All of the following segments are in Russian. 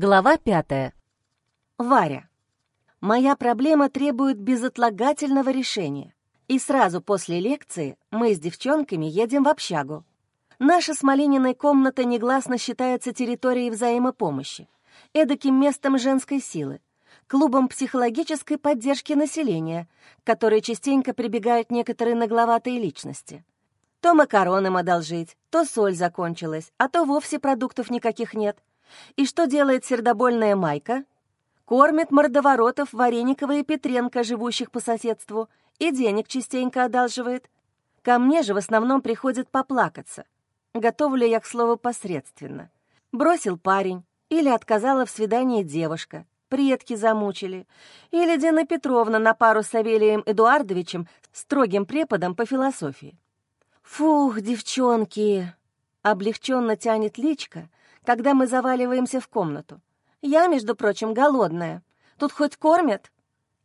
Глава пятая. Варя. Моя проблема требует безотлагательного решения. И сразу после лекции мы с девчонками едем в общагу. Наша с Малининой комната негласно считается территорией взаимопомощи, эдаким местом женской силы, клубом психологической поддержки населения, к которой частенько прибегают некоторые нагловатые личности. То макароны одолжить, то соль закончилась, а то вовсе продуктов никаких нет. И что делает сердобольная Майка? Кормит мордоворотов Вареникова и Петренко, живущих по соседству, и денег частенько одалживает. Ко мне же в основном приходит поплакаться. Готовлю я, к слову, посредственно. Бросил парень, или отказала в свидании девушка, предки замучили, или Дина Петровна на пару с Савелием Эдуардовичем, строгим преподом по философии. «Фух, девчонки!» — облегченно тянет личка, когда мы заваливаемся в комнату. Я, между прочим, голодная. Тут хоть кормят?»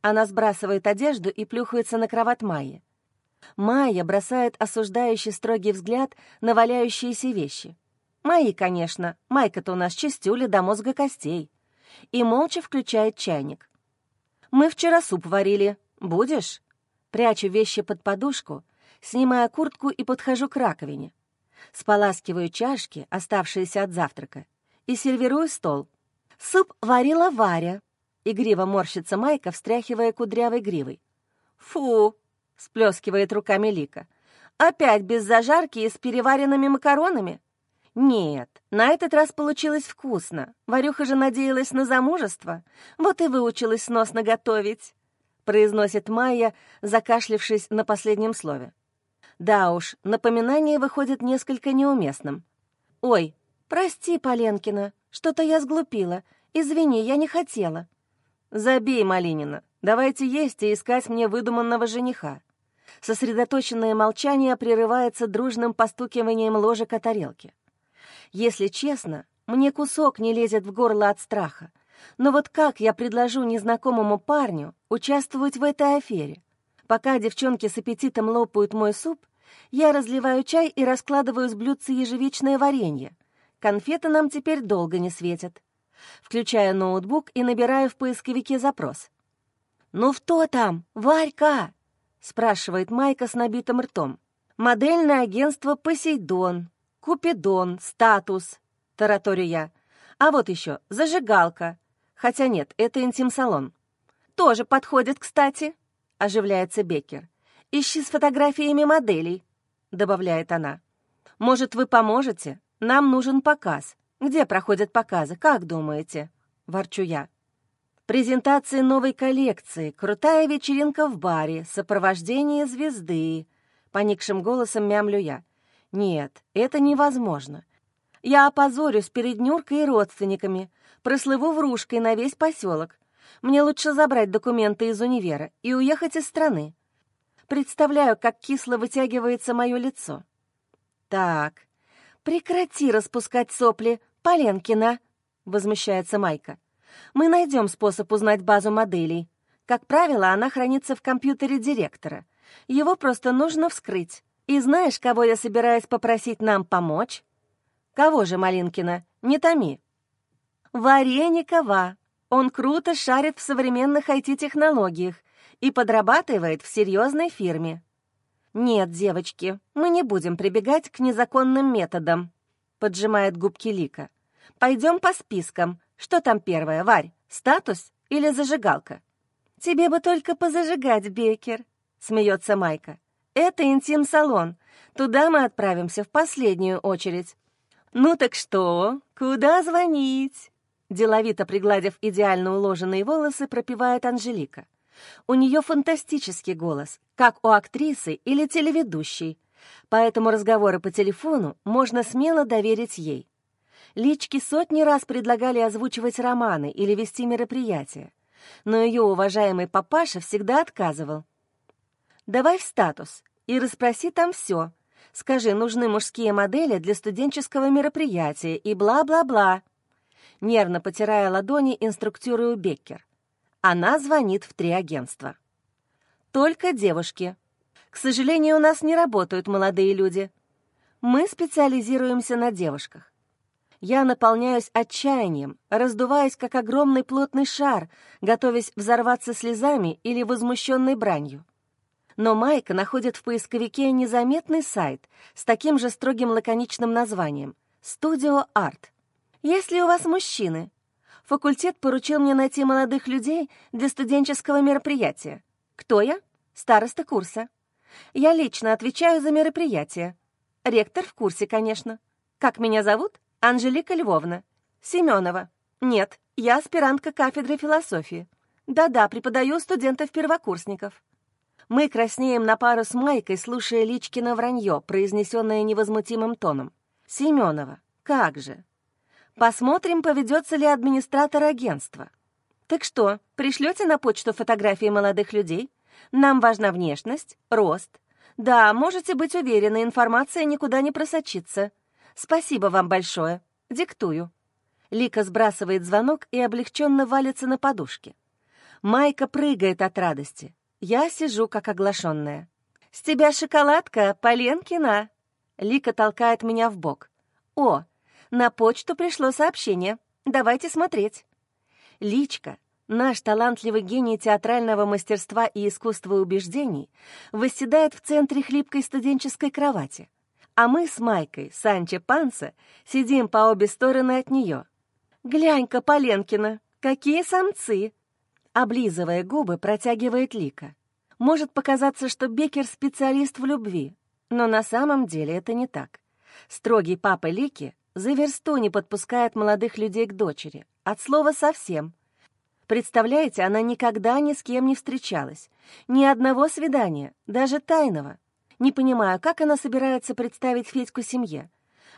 Она сбрасывает одежду и плюхается на кровать Майи. Майя бросает осуждающий строгий взгляд на валяющиеся вещи. Майи, конечно, Майка-то у нас чистюля до мозга костей. И молча включает чайник. «Мы вчера суп варили. Будешь?» Прячу вещи под подушку, снимаю куртку и подхожу к раковине споласкиваю чашки, оставшиеся от завтрака, и сервирую стол. Суп варила Варя. Игриво морщится Майка, встряхивая кудрявой гривой. «Фу!» — сплескивает руками Лика. «Опять без зажарки и с переваренными макаронами?» «Нет, на этот раз получилось вкусно. Варюха же надеялась на замужество. Вот и выучилась сносно готовить», — произносит Майя, закашлившись на последнем слове. Да уж, напоминание выходит несколько неуместным. «Ой, прости, Поленкина, что-то я сглупила. Извини, я не хотела». «Забей, Малинина, давайте есть и искать мне выдуманного жениха». Сосредоточенное молчание прерывается дружным постукиванием ложек о тарелке. Если честно, мне кусок не лезет в горло от страха. Но вот как я предложу незнакомому парню участвовать в этой афере? Пока девчонки с аппетитом лопают мой суп, я разливаю чай и раскладываю с блюдца ежевичное варенье. Конфеты нам теперь долго не светят. Включаю ноутбук и набираю в поисковике запрос. «Ну что там, Варька?» — спрашивает Майка с набитым ртом. «Модельное агентство «Посейдон», «Купидон», «Статус», — тараторю я. А вот еще «Зажигалка». Хотя нет, это интим-салон. «Тоже подходит, кстати», — оживляется Беккер. «Ищи с фотографиями моделей», — добавляет она. «Может, вы поможете? Нам нужен показ. Где проходят показы, как думаете?» — ворчу я. Презентации новой коллекции, крутая вечеринка в баре, сопровождение звезды. Поникшим голосом мямлю я. Нет, это невозможно. Я опозорюсь перед Нюркой и родственниками, прослыву врушкой на весь поселок. Мне лучше забрать документы из универа и уехать из страны. Представляю, как кисло вытягивается мое лицо. «Так, прекрати распускать сопли, Поленкина!» — возмущается Майка. «Мы найдем способ узнать базу моделей. Как правило, она хранится в компьютере директора. Его просто нужно вскрыть. И знаешь, кого я собираюсь попросить нам помочь?» «Кого же, Малинкина? Не томи». «Вареникова. Он круто шарит в современных IT-технологиях и подрабатывает в серьезной фирме. «Нет, девочки, мы не будем прибегать к незаконным методам», — поджимает губки Лика. «Пойдем по спискам. Что там первое, Варь, статус или зажигалка?» «Тебе бы только позажигать, Бекер», — смеется Майка. «Это интим-салон. Туда мы отправимся в последнюю очередь». «Ну так что? Куда звонить?» Деловито пригладив идеально уложенные волосы, пропевает Анжелика. У нее фантастический голос, как у актрисы или телеведущей, поэтому разговоры по телефону можно смело доверить ей. Лички сотни раз предлагали озвучивать романы или вести мероприятия, но ее уважаемый папаша всегда отказывал. «Давай в статус и расспроси там все. Скажи, нужны мужские модели для студенческого мероприятия и бла-бла-бла». Нервно потирая ладони, инструктирую Беккер. Она звонит в три агентства. Только девушки. К сожалению, у нас не работают молодые люди. Мы специализируемся на девушках. Я наполняюсь отчаянием, раздуваясь, как огромный плотный шар, готовясь взорваться слезами или возмущенной бранью. Но Майка находит в поисковике незаметный сайт с таким же строгим лаконичным названием «Студио Арт». «Если у вас мужчины?» Факультет поручил мне найти молодых людей для студенческого мероприятия. Кто я? Староста курса. Я лично отвечаю за мероприятие. Ректор в курсе, конечно. Как меня зовут? Анжелика Львовна. Семенова. Нет, я аспирантка кафедры философии. Да-да, преподаю студентов-первокурсников. Мы краснеем на пару с Майкой, слушая Личкина вранье, произнесенное невозмутимым тоном. Семенова. Как же. Посмотрим, поведется ли администратор агентства. Так что, пришлете на почту фотографии молодых людей? Нам важна внешность, рост. Да, можете быть уверены, информация никуда не просочится. «Спасибо вам большое. Диктую». Лика сбрасывает звонок и облегченно валится на подушке. Майка прыгает от радости. Я сижу, как оглашенная. «С тебя шоколадка, Поленкина!» Лика толкает меня в бок. «О, на почту пришло сообщение. Давайте смотреть». Личка, наш талантливый гений театрального мастерства и искусства убеждений, восседает в центре хлипкой студенческой кровати а мы с Майкой, Санчо Панса, сидим по обе стороны от нее. «Глянь-ка, Поленкина, какие самцы!» Облизывая губы, протягивает Лика. Может показаться, что Бекер специалист в любви, но на самом деле это не так. Строгий папа Лики за версту не подпускает молодых людей к дочери. От слова совсем. Представляете, она никогда ни с кем не встречалась. Ни одного свидания, даже тайного. Не понимаю, как она собирается представить Федьку семье.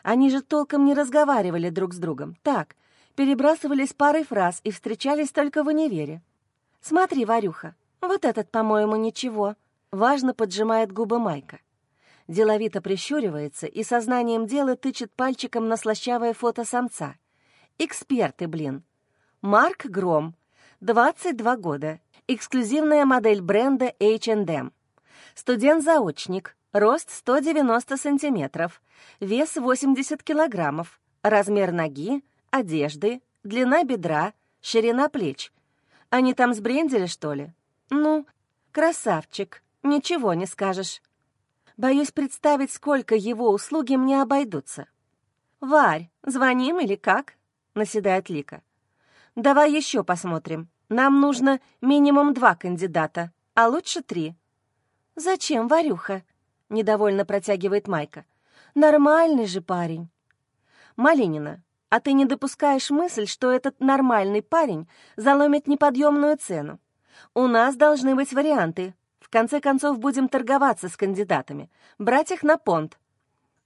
Они же толком не разговаривали друг с другом. Так, перебрасывались парой фраз и встречались только в универе. «Смотри, Варюха, вот этот, по-моему, ничего», — важно поджимает губы Майка. Деловито прищуривается и сознанием дела тычет пальчиком на слащавое фото самца. «Эксперты, блин». Марк Гром, 22 года, эксклюзивная модель бренда H&M. Студент-заочник, рост 190 сантиметров, вес 80 килограммов, размер ноги, одежды, длина бедра, ширина плеч. Они там сбрендили, что ли? Ну, красавчик, ничего не скажешь. Боюсь представить, сколько его услуги мне обойдутся. «Варь, звоним или как?» — наседает Лика. «Давай еще посмотрим. Нам нужно минимум два кандидата, а лучше три. «Зачем, Варюха?» — недовольно протягивает Майка. «Нормальный же парень». «Малинина, а ты не допускаешь мысль, что этот нормальный парень заломит неподъемную цену? У нас должны быть варианты. Конце концов, будем торговаться с кандидатами, брать их на понт».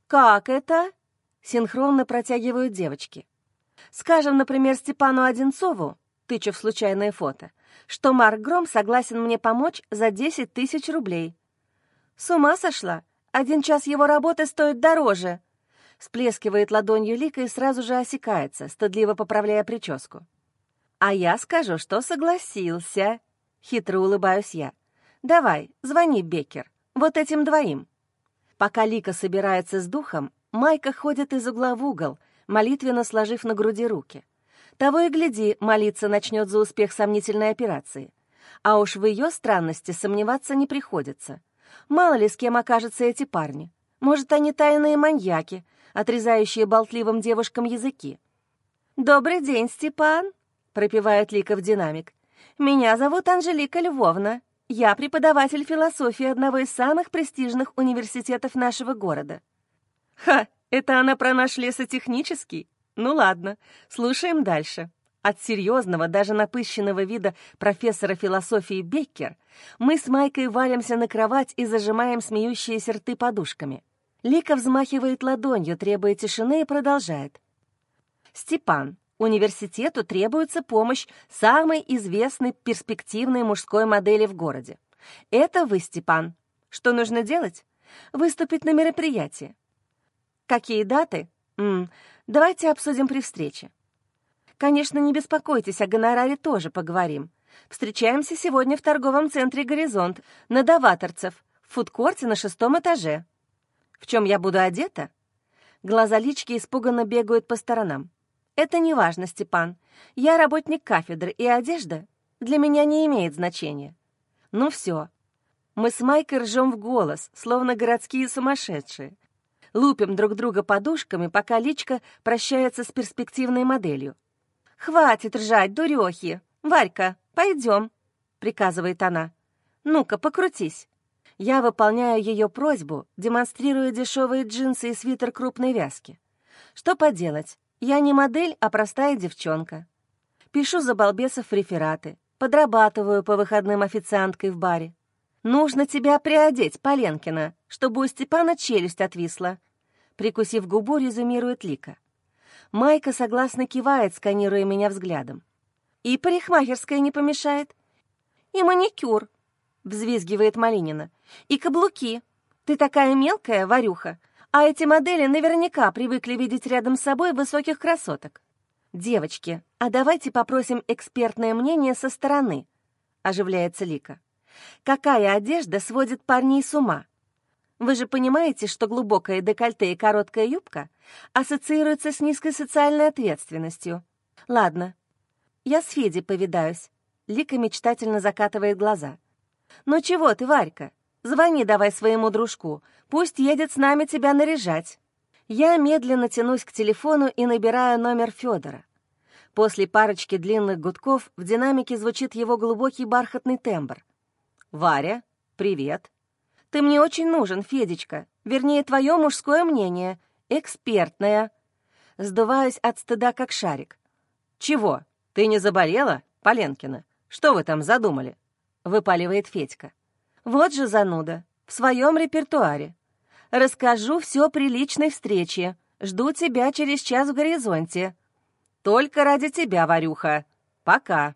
«Как это?» — синхронно протягивают девочки. «Скажем, например, Степану Одинцову, тыча в случайное фото, что Марк Гром согласен мне помочь за 10 тысяч рублей. «С ума сошла? Один час его работы стоит дороже!» Сплескивает ладонью Лика и сразу же осекается, стыдливо поправляя прическу. «А я скажу, что согласился!» Хитро улыбаюсь я. «Давай, звони, Беккер, вот этим двоим». Пока Лика собирается с духом, Майка ходит из угла в угол, молитвенно сложив на груди руки. Того и гляди, молиться начнет за успех сомнительной операции. А уж в ее странности сомневаться не приходится. Мало ли с кем окажутся эти парни. Может, они тайные маньяки, отрезающие болтливым девушкам языки. «Добрый день, Степан!» — пропевает Лика в динамик. «Меня зовут Анжелика Львовна. Я преподаватель философии одного из самых престижных университетов нашего города». «Ха, это она про наш лесотехнический? Ну ладно, слушаем дальше». От серьезного, даже напыщенного вида профессора философии Беккер мы с Майкой валимся на кровать и зажимаем смеющиеся рты подушками. Лика взмахивает ладонью, требуя тишины, и продолжает. «Степан, университету требуется помощь самой известной перспективной мужской модели в городе. Это вы, Степан. Что нужно делать? Выступить на мероприятии. Какие даты? М -м, давайте обсудим при встрече. Конечно, не беспокойтесь, о гонораре тоже поговорим. Встречаемся сегодня в торговом центре «Горизонт» на Даваторцев, в фудкорте на шестом этаже. В чем я буду одета? Глаза лички испуганно бегают по сторонам. «Это не важно, Степан. Я работник кафедры, и одежда для меня не имеет значения. Ну все. Мы с Майкой ржем в голос, словно городские сумасшедшие. Лупим друг друга подушками, пока личка прощается с перспективной моделью. «Хватит ржать, дурехи! Варька, пойдем!» — приказывает она. «Ну-ка, покрутись!» Я выполняю ее просьбу, демонстрируя дешевые джинсы и свитер крупной вязки. Что поделать, я не модель, а простая девчонка. Пишу за балбесов рефераты, подрабатываю по выходным официанткой в баре. Нужно тебя приодеть, Поленкина, чтобы у Степана челюсть отвисла. Прикусив губу, резюмирует Лика. Майка согласно кивает, сканируя меня взглядом. И парикмахерская не помешает. И маникюр, взвизгивает Малинина. «И каблуки. Ты такая мелкая, Варюха, а эти модели наверняка привыкли видеть рядом с собой высоких красоток. Девочки, а давайте попросим экспертное мнение со стороны», — оживляется Лика. «Какая одежда сводит парней с ума? Вы же понимаете, что глубокое декольте и короткая юбка ассоциируются с низкой социальной ответственностью. Ладно, я с Федей повидаюсь». Лика мечтательно закатывает глаза — «Ну чего ты, Варька? Звони давай своему дружку, пусть едет с нами тебя наряжать». Я медленно тянусь к телефону и набираю номер Федора. После парочки длинных гудков в динамике звучит его глубокий бархатный тембр. «Варя, привет. Ты мне очень нужен, Федечка. Вернее, твое мужское мнение. Экспертное». Сдуваюсь от стыда, как шарик. «Чего? Ты не заболела, Поленкина? Что вы там задумали?» — выпаливает Федька. «Вот же зануда, в своем репертуаре. Расскажу все при личной встрече. Жду тебя через час в горизонте. Только ради тебя, Варюха. Пока».